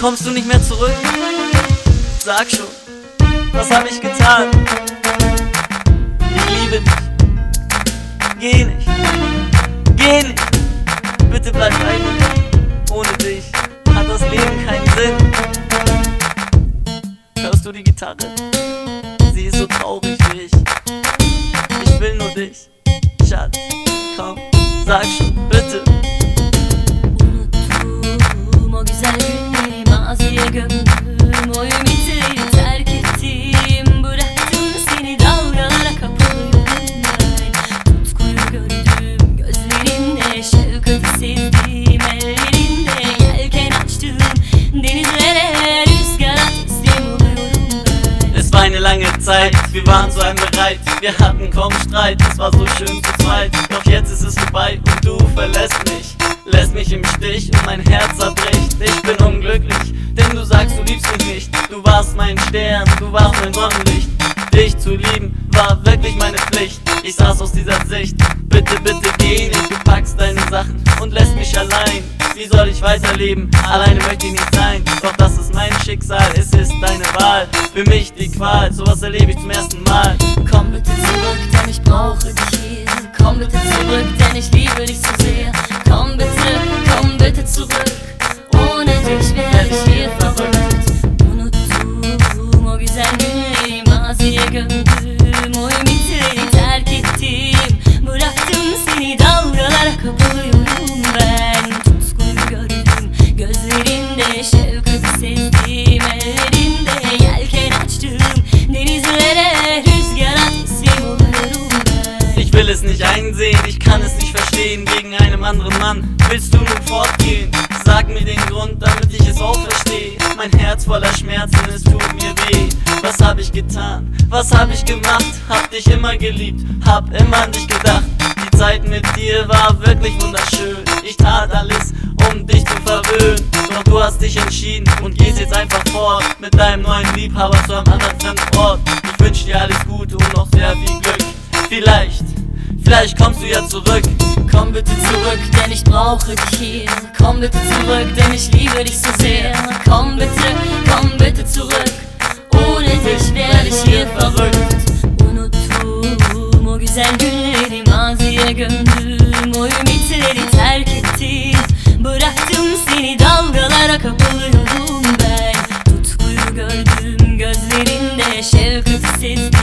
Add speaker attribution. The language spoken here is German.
Speaker 1: Kommst du nicht mehr zurück? Sag schon, was hab ich getan? Ich liebe dich. Geh nicht, geh nicht. Bitte bleib bei mir. Ohne dich hat das Leben keinen Sinn. Hörst du die Gitarre? Sie ist so traurig wie ich. Ich will nur dich. Schatz, komm, sag schon, bitte.
Speaker 2: Unuttum o güzel gömdüm O ümitleri terk ettim Bıraktım seni dalgalara ben Tutkuyu gördüm gözlerinde Şefkati sezdim ellerinde Yelken açtım denizlere Rüzgara teslim oluyorum
Speaker 1: Es war eine lange Zeit, wir waren zu einem bereit. Wir hatten kaum Streit, es war so schön zu zweit. Doch jetzt ist es vorbei und du verlässt mich. Lässt mich im Stich und mein Herz zerbricht. Ich bin unglücklich, mein Stern, du warst mein Sonnenlicht. Dich zu lieben war wirklich meine Pflicht. Ich saß aus dieser Sicht. Bitte, bitte geh nicht, du packst deine Sachen und lässt mich allein. Wie soll ich weiterleben? Alleine möchte ich nicht sein. Doch das ist mein Schicksal, es ist deine Wahl. Für mich die Qual, sowas erlebe ich zum ersten Mal.
Speaker 2: Komm bitte zurück, denn ich brauche dich hier. Komm bitte zurück, denn ich liebe dich so
Speaker 1: will es nicht einsehen, ich kann es nicht verstehen. Wegen einem anderen Mann willst du nun fortgehen. Sag mir den Grund, damit ich es auch verstehe. Mein Herz voller Schmerzen, es tut mir weh. Was hab ich getan? Was hab ich gemacht? Hab dich immer geliebt, hab immer an dich gedacht. Die Zeit mit dir war wirklich wunderschön. Ich tat alles, um dich zu verwöhnen. Doch du hast dich entschieden und gehst jetzt einfach fort. Mit deinem neuen Liebhaber zu einem anderen fremden Ort. Ich wünsch dir alles Gute und noch sehr viel Glück. Vielleicht, vielleicht kommst du ja zurück.
Speaker 2: Komm bitte zurück, denn ich brauche dich hier. Komm bitte zurück, denn ich liebe dich so sehr. Komm bitte, komm bitte zurück. Ohne dich werde ich hier verrückt. Unuttum o güzel günleri maziye gömdüm. O ümitleri terk ettim. Bıraktım seni dalgalara kapılıyorum ben. Tutkuyu gördüm gözlerinde. Şefkati